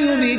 يبين